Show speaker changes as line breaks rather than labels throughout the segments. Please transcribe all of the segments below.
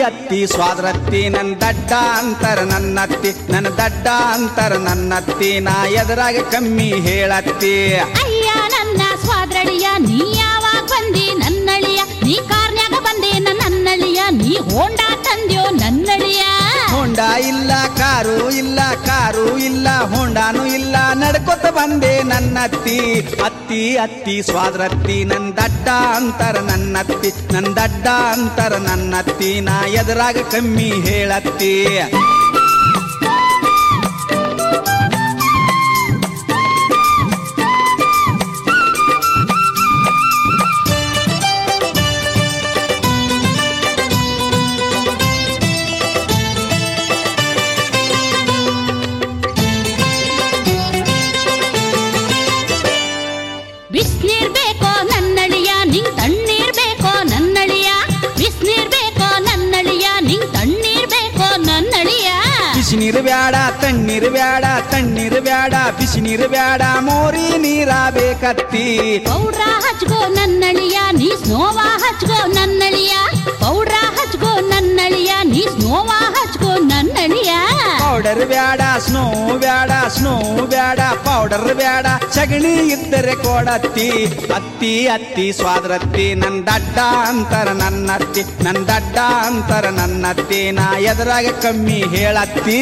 ಅತ್ತಿ ಸ್ವಾದ್ರತ್ತಿ ನನ್ನ ದಡ್ಡ ಅಂತರ ನನ್ನತ್ತಿ ನನ್ನ ದಡ್ಡ ಅಂತರ ನನ್ನತ್ತಿ, ನಾ ಎದುರಾಗ ಕಮ್ಮಿ ಹೇಳತ್ತಿ.
ಅಯ್ಯ, ನನ್ನ ಸ್ವಾದ್ರಳಿಯ, ನೀ ಯಾವಾಗ ಬಂದಿ ನನ್ನಳಿಯ? ನೀ ಕಾರ್ನ್ಯಾಗ ಬಂದಿ ನನ್ನಳಿಯ ನೀ ಹೋಂಡಾ ತಂದ್ಯೋ ನನ್ನಳಿಯ?
ಹೊಂಡ ಇಲ್ಲ, ಕಾರು ಇಲ್ಲ ಕಾರು ಇಲ್ಲ, ಹೊಂಡಾನು ಇಲ್ಲ. ನಡ್ಕೊತ ಬಂದೆ ನನ್ನತ್ತಿ, ಅತ್ತಿ ಅತ್ತಿ, ಸ್ವಾದ್ರತ್ತಿ, ನನ್ ದಡ್ಡ ಅಂತರ ನನ್ನತ್ತಿ, ನನ್ ದಡ್ಡ ಅಂತರ ನನ್ನತ್ತಿ, ನಾ ಎದುರಾಗ ಕಮ್ಮಿ ಹೇಳತ್ತಿ.
ಬೇಕೋ ನನ್ನಳಿಯ ನಿಂಗ್ ತಣ್ಣೀರ್ ಬೇಕೋ ನನ್ನಳಿಯ ಬಿಸ್ನೀರ್ ಬೇಕೋ ನನ್ನಳಿಯ ನಿಂಗ್ ತಣ್ಣೀರ್ ಬೇಕೋ ನನ್ನಳಿಯ.
ಬಿಸಿ ನೀರು ಬ್ಯಾಡ ತಣ್ಣೀರು ಬ್ಯಾಡ ತಣ್ಣೀರು ಬ್ಯಾಡ ಬಿಸಿ ನೀರು ಬ್ಯಾಡ ಮೋರಿ ನೀರ ಬೇಕತ್ತಿ.
ಪೌಡ್ರ ಹಚ್ಕೋ ನನ್ನಳಿಯ ನೀ ಸ್ನೋವಾ ಹಚ್ಕೋ ನನ್ನಳಿಯ. ಪೌಡ್ರ ಹಚ್ಕೋ ನನ್ನಳಿಯ ನೀ ಸ್ನೋವಾ
ಪೌಡರ್ ಬ್ಯಾಡ, ಸ್ನೋ ಬ್ಯಾಡ ಸ್ನೋ ಬ್ಯಾಡ, ಪೌಡರ್ ಬ್ಯಾಡ. ಸಗಣಿ ಇದ್ದರೆ ಕೊಡತ್ತಿ ಅತ್ತಿ ಅತ್ತಿ, ಸ್ವಾದ್ರತ್ತಿ, ನನ್ ದಡ್ಡ ಅಂತರ ನನ್ನತ್ತಿ, ನನ್ ದಡ್ಡ ಅಂತರ ನನ್ನತ್ತಿ, ನಾ ಎದುರಾಗ ಕಮ್ಮಿ ಹೇಳತ್ತಿ.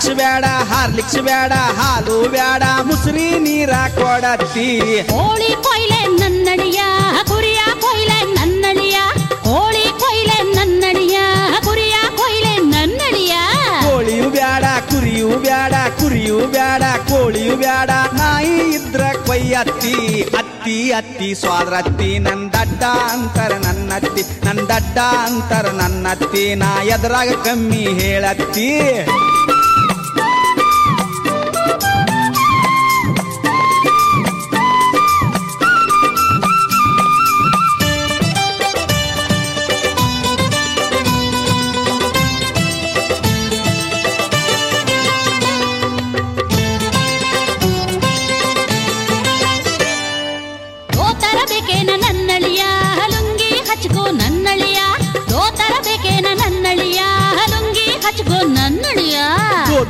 ಹಾರ್ಲಿಕ್ಸ್
ಬ್ಯಾಡ ಹಾರ್ಲಿಕ್ಸ್ ಬೇಡ ಹಾಲು ಬೇಡ ಮುಸ್ರಿ ನೀರ ಕೊಡತ್ತಿ.
ಕೋಳಿ ಕೊಯ್ಲೆ ನನ್ನಡಿಯ ಕುರಿಯ ಕೊಯ್ಲೆ ನನ್ನಡಿಯ. ಕೋಳಿ ಕೊಯ್ಲೆ ನನ್ನಡಿಯ ಕುರಿಯ ಕೊಯ್ಲೆ ನನ್ನಡಿಯ.
ಕೋಳಿಯು ಬೇಡ ಕುರಿಯು ಬೇಡ ಕುರಿಯು ಬೇಡ ಕೋಳಿಯು ಬೇಡ ನಾಯಿ ಇದ್ರ ಕೊಯ್ಯತ್ತಿ. ಅತ್ತಿ ಅತ್ತಿ ಸ್ವಾದ್ರತ್ತಿ ನನ್ ದಡ್ಡ ಅಂತರ ನನ್ನತ್ತಿ. ನನ್ ದಡ್ಡ ಅಂತರ ನನ್ನತ್ತಿ ನಾ ಎದುರಾಗ ಕಮ್ಮಿ ಹೇಳತ್ತಿ.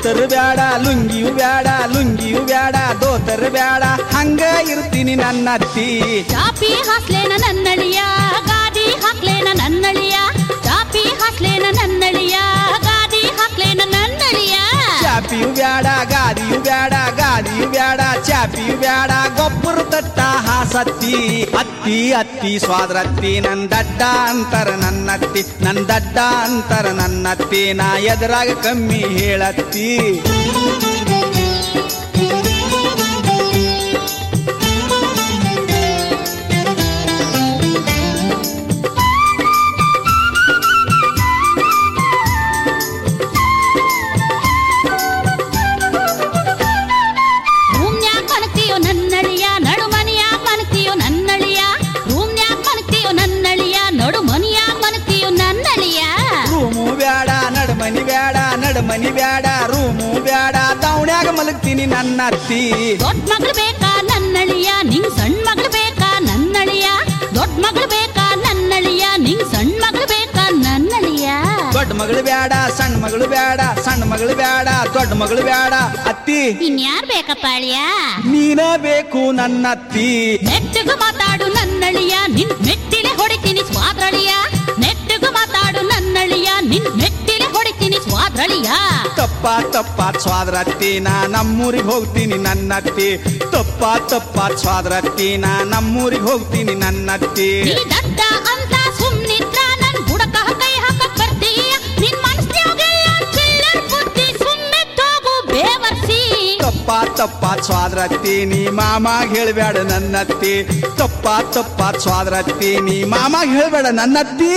ದೋತರ್
ಬ್ಯಾಡ, ಲುಂಗಿಯು ಬ್ಯಾಡ ಲುಂಗಿಯು ಬ್ಯಾಡ, ದೋತರ್ ಬ್ಯಾಡ. ಹಂಗ ಇರ್ತೀನಿ ನನ್ನ ಅತ್ತಿ.
ಚಾಪಿ ಹಾಸ್ಲೇನ ನನ್ನಳಿಯ, ಗಾದಿ ಹಾಕ್ಲೇನ ನನ್ನಳಿಯ, ಚಾಪಿ ಹಾಸ್ಲೇನ ನನ್ನಳಿಯ
ಚಾಪಿಯು ಬ್ಯಾಡ, ಗಾದಿಯು ಬ್ಯಾಡ ಗಾದಿಯು ಬ್ಯಾಡ, ಚಾಪಿಯು ಬ್ಯಾಡ, ಗೊಬ್ಬರ ತಟ್ಟ ಹಾಸತ್ತಿ, ಅತ್ತಿ ಅತ್ತಿ, ಸ್ವಾದ್ರತ್ತಿ, ನನ್ ದಡ್ಡ ಅಂತರ ನನ್ನತ್ತಿ, ನನ್ ದಡ್ಡ ಅಂತರ ನನ್ನತ್ತಿ, ನಾ ಎದುರಾಗ ಕಮ್ಮಿ ಹೇಳತ್ತಿ. ಬ್ಯಾಡ ನಡಮನಿ ಬ್ಯಾಡ ನಡಮನಿ ಬ್ಯಾಡ ರೂಮು ಬ್ಯಾಡ ದೌಣ್ಯಾಗ ಮಲಗ್ತೀನಿ ನನ್ನ ಅತ್ತಿ.
ದೊಡ್ಡ ಮಗಳು ಬೇಕಾ ನನ್ನಳಿಯ ನಿಂಗ್ ಸಣ್ಣ ಮಗಳು ಬೇಕಾ ನನ್ನಳಿಯ? ದೊಡ್ಡ ಮಗಳು ಬೇಕಾ ನನ್ನಳಿಯ ನಿಂಗ್ ಸಣ್ಣ ಮಗಳು ಬೇಕಾ ನನ್ನಳಿಯ?
ದೊಡ್ಡ ಮಗಳು ಬ್ಯಾಡ ಸಣ್ಣ ಮಗಳು ಬ್ಯಾಡ ಸಣ್ಣ ಮಗಳು ಬ್ಯಾಡ ದೊಡ್ಡ ಮಗಳು ಬ್ಯಾಡ ಅತ್ತಿ
ಇನ್ಯಾರ್ ಬೇಕಪ್ಪ ಅಳಿಯ?
ನೀನ ಬೇಕು ನನ್ನ
ಅತ್ತಿ. ಹೆಚ್ಚಿಗೆ ನನ್ನಳಿಯ ನಿನ್ ಮೆಟ್ಟಿಲೆ ಹೊಡಿತೀನಿ ಸ್ವಾದ್ರಳಿಯ.
ತಪ್ಪ ತಪ್ಪ ಸ್ವಾದ್ರತ್ತಿ ನಾ ನಮ್ಮೂರಿಗೆ ಹೋಗ್ತೀನಿ ನನ್ನತ್ತಿ. ತಪ್ಪ ತಪ್ಪ ಸ್ವಾದ್ರತ್ತಿ ನಾ ನಮ್ಮೂರಿಗೆ ಹೋಗ್ತೀನಿ ನನ್ನತ್ತಿ.
ದಡ್ಡ ಅಂತ ಸುಮ್ನಿದ್ರ ನನ್ ಬುಡಕ ಕೈ ಹಾಕಕ್ ಬರ್ತೀಯ. ನಿನ್ ಮನಸ್ನ್ಯಾಗೆಲ್ಲ ಚಿಲ್ಲರ್ ಬುದ್ಧಿ ಸುಮ್ಮನೆ ತೋಗು ಬೇವರ್ಸಿ.
ತಪ್ಪ ತಪ್ಪ ಸ್ವಾದ್ರತ್ತಿ ನೀ ಮಾಮ ಹೇಳ್ಬೇಡ ನನ್ನತ್ತಿ. ತಪ್ಪ ತಪ್ಪ ಸ್ವಾದ್ರತ್ತಿ ನೀ ಮಾಮ ಹೇಳ್ಬೇಡ ನನ್ನತ್ತಿ.